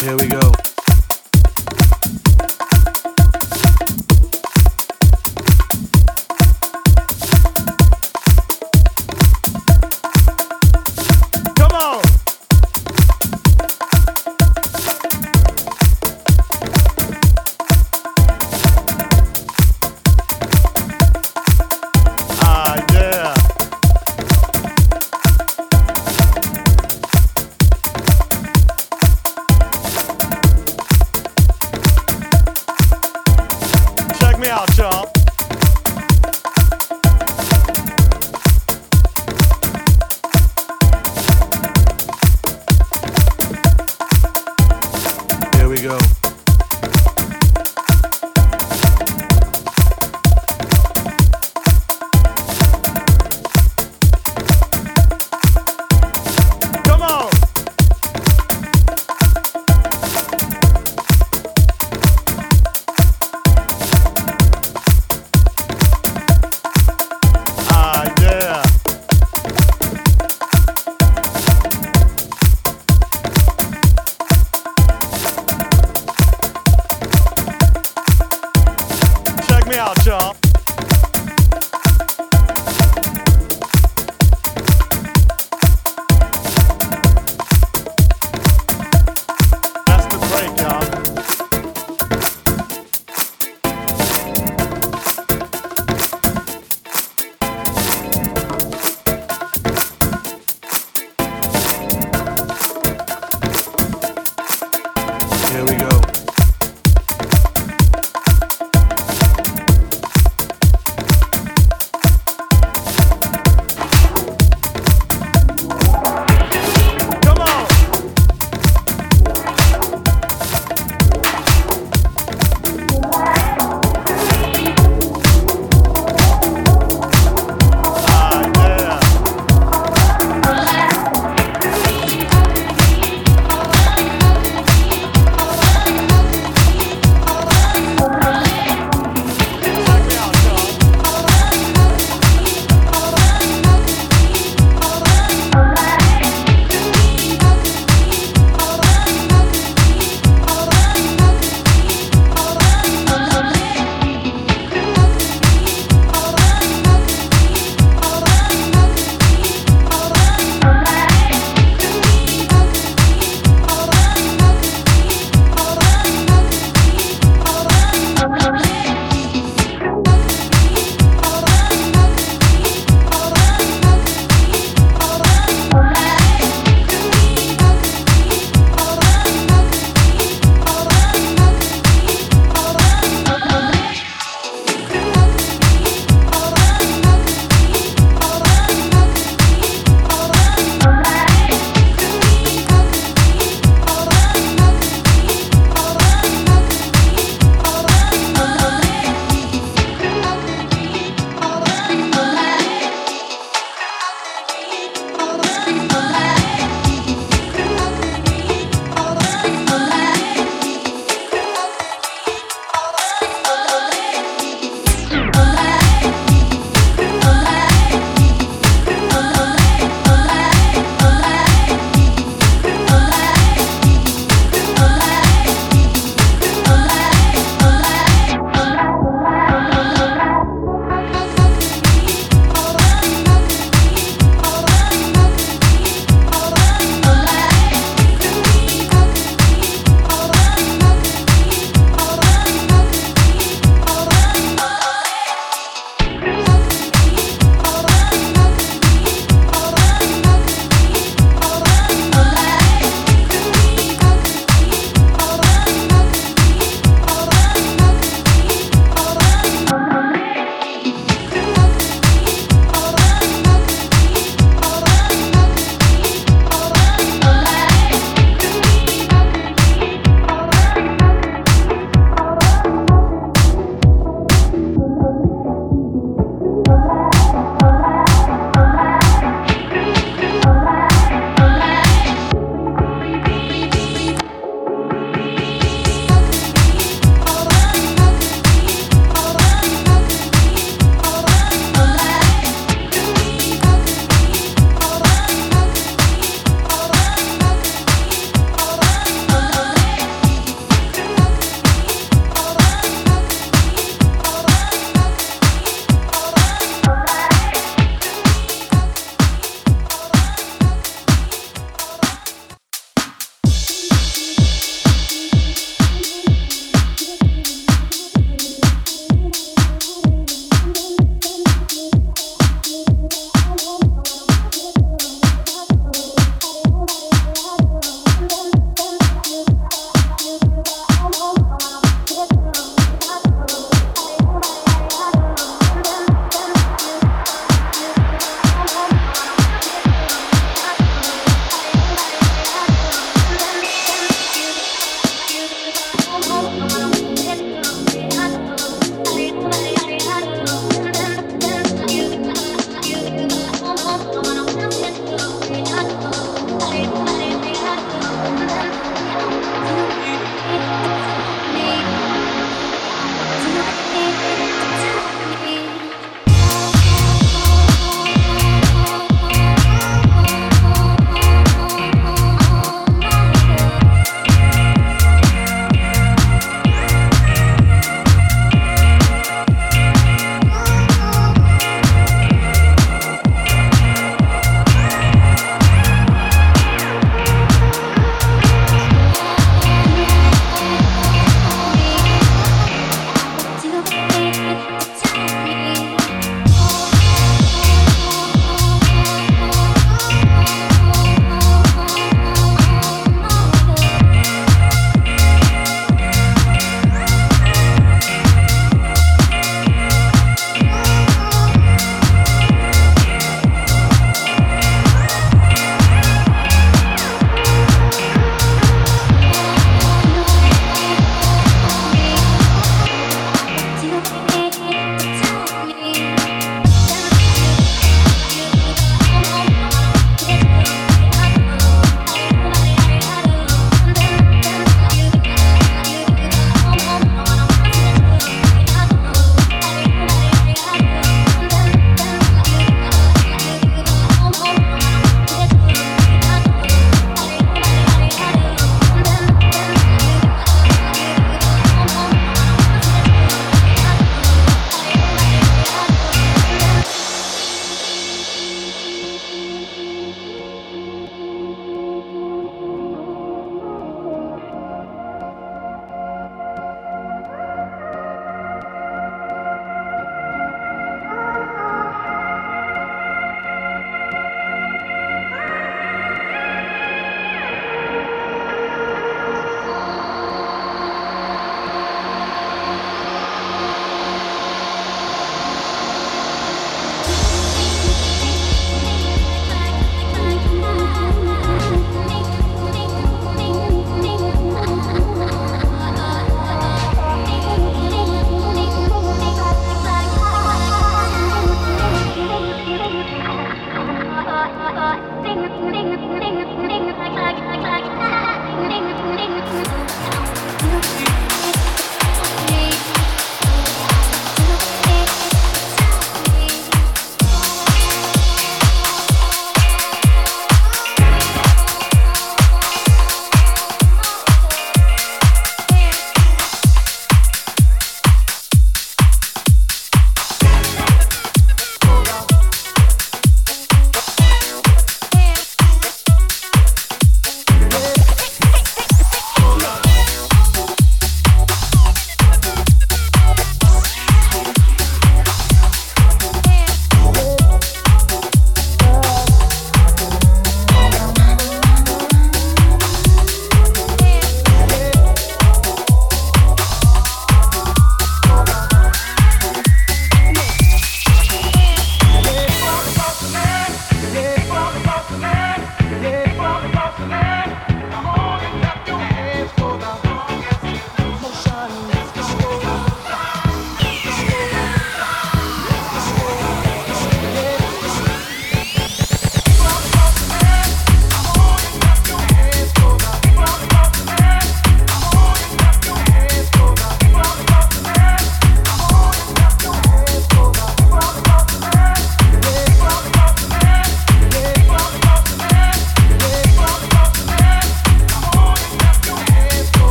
Here we go.